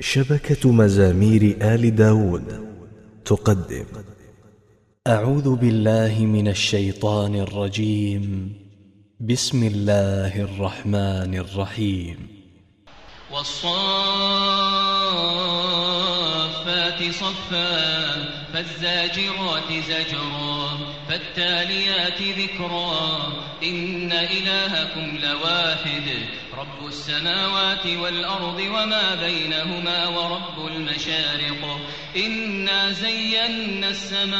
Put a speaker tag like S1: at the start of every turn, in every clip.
S1: شبكة مزامير آل داود تقدم.
S2: أعوذ بالله من الشيطان الرجيم. بسم الله الرحمن الرحيم.
S3: والصافات صفا فالزاجرات زجرا فالتاليات ذكرا إن إلهكم لواحد. رب السماوات والأرض وما بينهما ورب المشارق. إنا زينا السماء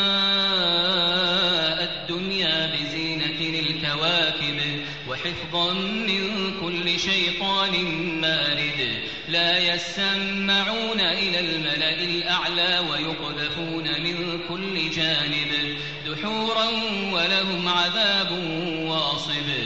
S3: الدنيا بزينة الكواكب وحفظا من كل شيطان مارد. لا يسمعون إلى الملأ الأعلى ويقذفون من كل جانب. دحورا ولهم عذاب واصب.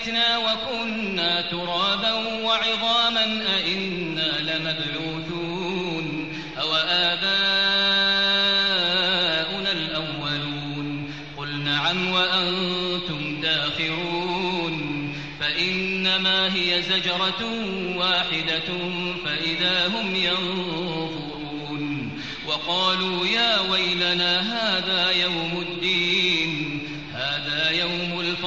S3: متنا وكنا ترابا وعظاما أإنا لمبعوثون؟ أو آباؤنا الأولون؟ قل نعم وأنتم داخرون. فإنما هي زجرة واحدة فإذا هم ينظرون. وقالوا يا ويلنا هذا يوم الدين.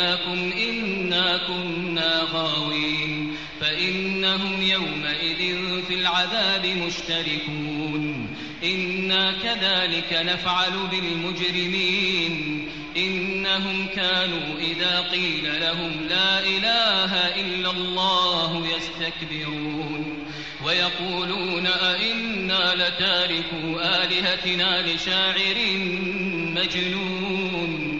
S3: فأغويناكم إنا كنا غاوين فإنهم يومئذ في العذاب مشتركون إنا كذلك نفعل بالمجرمين إنهم كانوا إذا قيل لهم لا إله إلا الله يستكبرون ويقولون أئنا لتاركوا آلهتنا لشاعر مجنون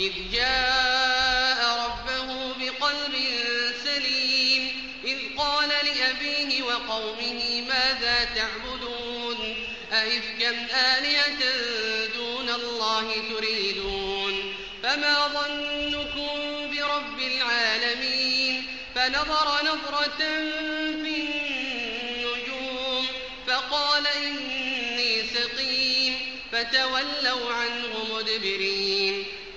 S4: إذ جاء ربه بقلب سليم إذ قال لأبيه وقومه ماذا تعبدون؟ أئفكا آلهة دون الله تريدون؟ فما ظنكم برب العالمين؟ فنظر نظرة في النجوم فقال إني سقيم فتولوا عنه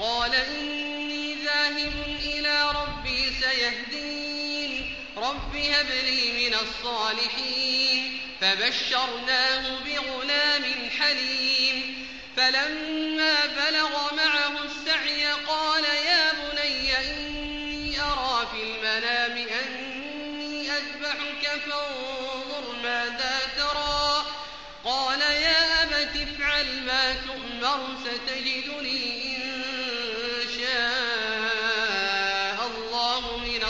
S4: وقال إني ذاهب إلى ربي سيهدين. رب هب لي من الصالحين. فبشرناه بغلام حليم. فلما بلغ معه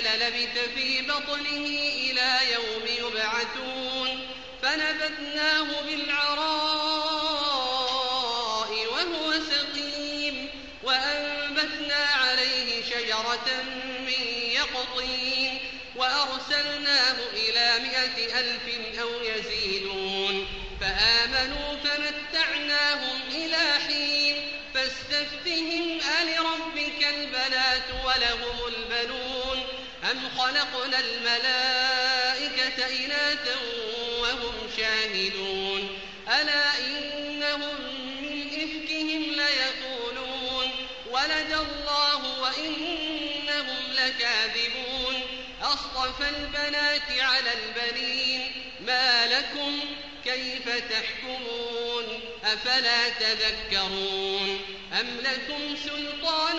S4: للبث في بطنه إلى يوم يبعثون فنبذناه بالعراء وهو سقيم وأنبتنا عليه شجرة من يقطين وأرسلناه إلى مائة ألف أو يزيدون فآمنوا خلقنا الملائكة إناثا وهم شاهدون. ألا إنهم من إفكهم ليقولون. ولد الله وإنهم لكاذبون. أصطفى البنات على البنين. ما لكم كيف تحكمون؟ أفلا تذكرون؟ أم لكم سلطان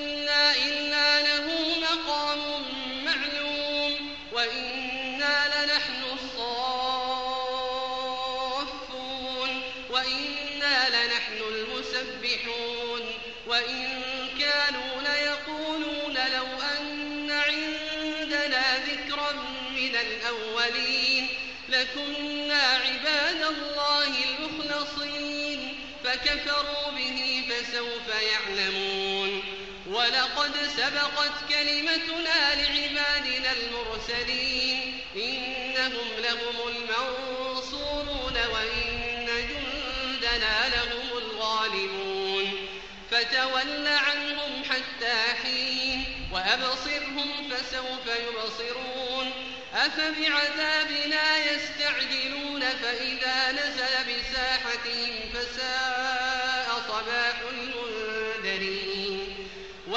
S4: فكفروا به فسوف يعلمون. ولقد سبقت كلمتنا لعبادنا المرسلين. إنهم لهم المنصورون وإن جندنا لهم الغالبون. فتول عنهم حتى حين وأبصرهم فسوف يبصرون. أفبعذابنا يستعجلون فإذا نزل بساحتهم